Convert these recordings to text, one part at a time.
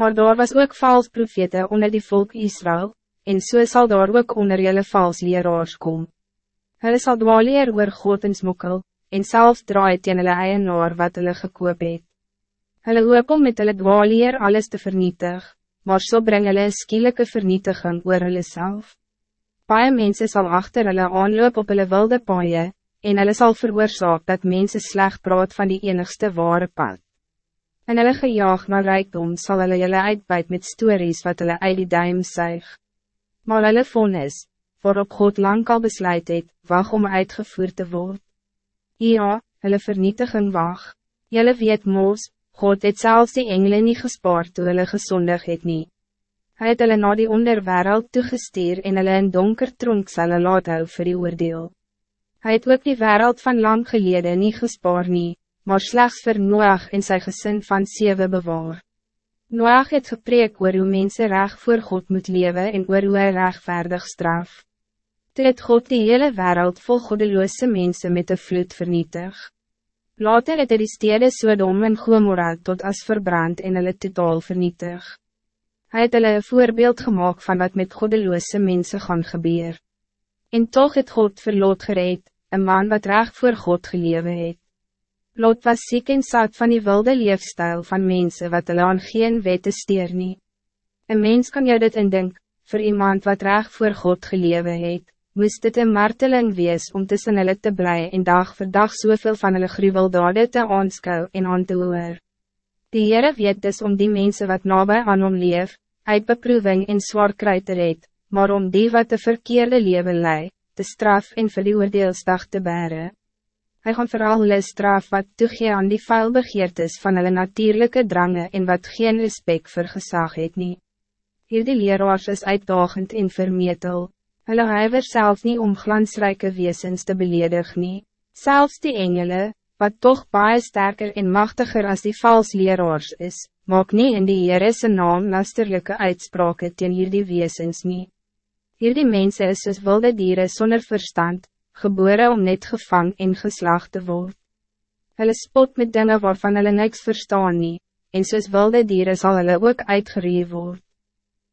Maar daar was ook vals profete onder die volk Israël, en so sal daar ook onder julle vals leraars kom. Hulle sal dwaleer oor God en smokkel, en self draai teen hulle eienaar wat hulle gekoop het. Hulle hoop om met hulle dwaleer alles te vernietig, maar so bring hulle een skielike vernietiging oor hulle self. Paie mense sal achter hulle aanloop op hulle wilde paaie, en hulle sal veroorzaak dat mensen slecht praat van die enigste ware pad. En hulle gejaag na rijkdom sal hulle julle uitbuit met stories wat hulle uit die duim zuig. Maar hulle vonnis, waarop God lang al besluit het, wacht om uitgevoerd te worden. Ja, hulle vernietiging wacht. Julle weet moos, God het zelfs die engelen niet gespaard toe hulle gesondig het nie. Hy het hulle na die onderwereld toegestuur en hulle in donker tronk sal laat hou vir die oordeel. Hy het ook die wereld van lang geleden niet gespaar nie, maar slechts vir Noach en sy gesin van zeven bewaar. Noach het gepreek oor hoe mense reg voor God moet leven en oor hoe hy rechtvaardig straf. Toe het God die hele wereld vol goddeloze mensen met de vloed vernietig. Later het hy die stede Sodom en Gomorra tot as verbrand en hulle totaal vernietig. Hij het hulle een voorbeeld gemaakt van wat met goddeloze mensen gaan gebeuren. En toch het God vir Lot gereed, een man wat recht voor God gelewe het. Lot was ziek en zat van die wilde leefstijl van mensen wat hulle aan geen wette steer nie. Een mens kan jou dit indink, voor iemand wat recht voor God gelewe het, moest dit een marteling wees om tussen hulle te blij en dag voor dag zoveel van hulle gruweldade te aanskou en aan te hoor. Die Heere weet dus om die mensen wat nabij aan hom leef, uit beproeving en zwaar kry te red, maar om die wat de verkeerde leven lei, te straf en vir die oordeelsdag te beren. Hij gaan vooral hulle straf wat toegee aan die vuilbegeertes van hulle natuurlijke drangen en wat geen respect vir gesag het nie. Hierdie leraars is uitdagend en vermetel, hulle huiver self nie om glansrijke wezens te beledig nie, selfs die engelen, wat toch baie sterker en machtiger als die vals leraars is, maak nie in die Heerese naam lasterlijke uitspraken teen hierdie weesens nie. Hierdie mense is soos wilde dieren zonder verstand, geboren om net gevang en geslacht te worden. Hulle spot met dingen waarvan hulle niks verstaan nie, en soos wilde dieren zal hulle ook uitgereed word.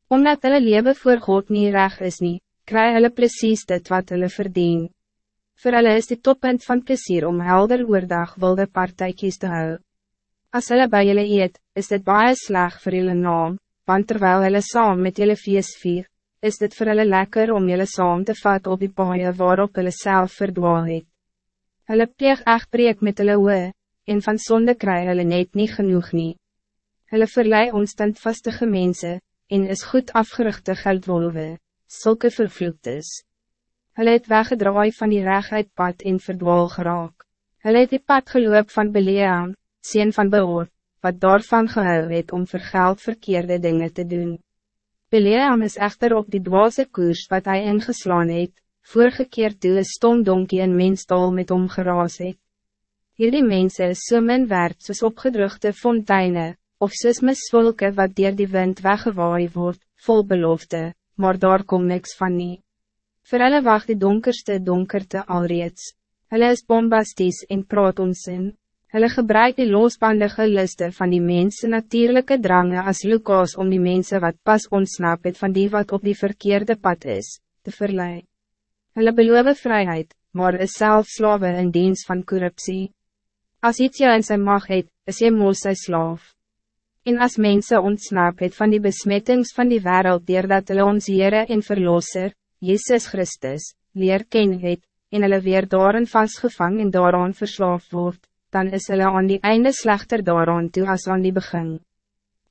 Omdat hulle leven voor God niet reg is nie, kry hulle precies dit wat hulle verdient. Voor hulle is die toppunt van plezier om helder oordag wilde partijkies te hou. As hulle by julle eet, is dit baie sleg vir julle naam, want terwijl hulle saam met julle feest vier, is dit voor hulle lekker om julle saam te vat op die paaie waarop hulle self verdwaal het. Hulle pleeg echtbreek met hulle oe, en van zonde kry hulle net niet genoeg nie. Hulle verlei onstandvastige mense, en is goed afgerichte geldwolwe, sulke vervloektes. Hulle het weggedraai van die rechtheid pad en verdwaal geraak. Hulle het die pad geloop van Beleam, sien van Beor, wat daarvan gehou het om vir geld verkeerde dingen te doen. Beleam is echter op die dwaze koers wat hij ingeslaan het, voorgekeerd toe een stom donkie in menstal met hom geraas het. Hierdie mense is so min werd soos opgedrugte fonteine, of soos misvolke wat dier die wind weggewaai wordt, vol belofte, maar daar kom niks van nie. Voor hulle wacht die donkerste donkerte alreeds. Hulle is bombasties en praat onsin. Hulle gebruik die losbandige liste van die mensen natuurlijke drangen als Lucas om die mensen wat pas ontsnap het van die wat op die verkeerde pad is, te verlei. Hulle beloof vrijheid, maar is self slawe in dienst van corruptie. Als iets jou in zijn mag het, is jy moos sy slaaf. En als mensen ontsnap het van die besmettings van die wereld, dat hulle ons Heere en Verlosser, Jezus Christus, leer ken het, en hulle weer daarin vastgevang en daaraan verslaafd word, dan is hulle aan die einde slechter daaraan toe as aan die begin.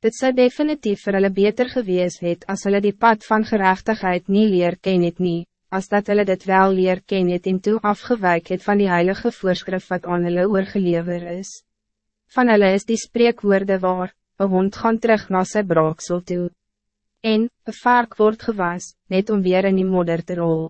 Dit zou definitief vir hulle beter gewees het as hulle die pad van gerechtigheid niet leer ken het nie, as dat hulle dit wel leer ken het en toe afgewijk het van die heilige voorschrift wat aan hulle oorgelever is. Van hulle is die spreekwoorde waar, een hond gaan terug na sy braaksel toe en, een vark wordt gewas, net om weer in die modder te rol.